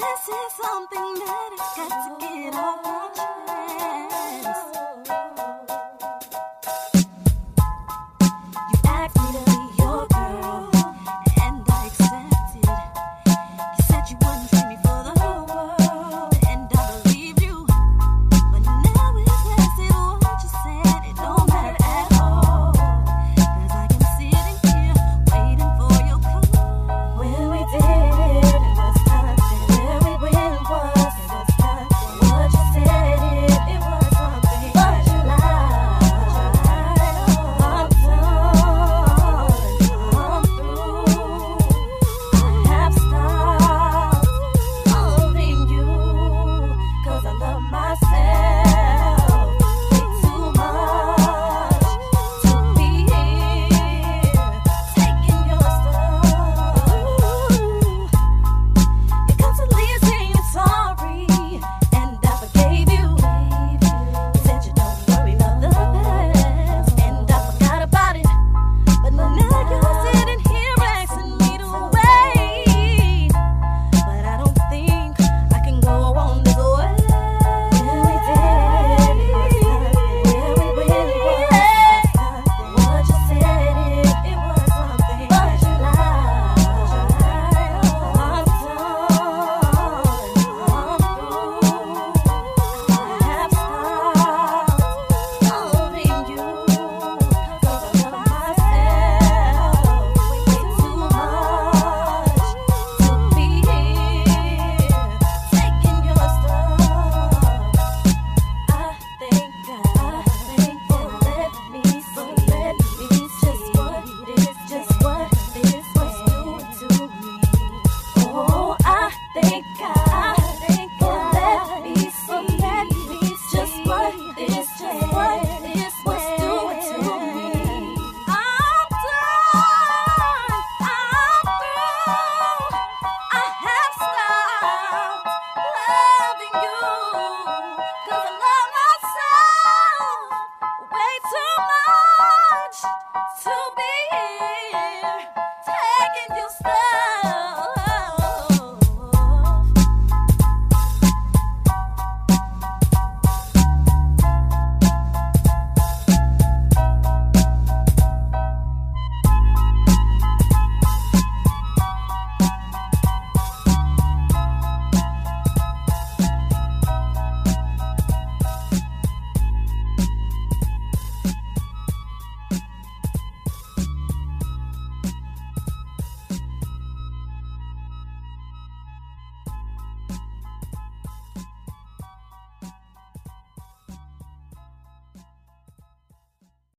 this is something that I got to get over.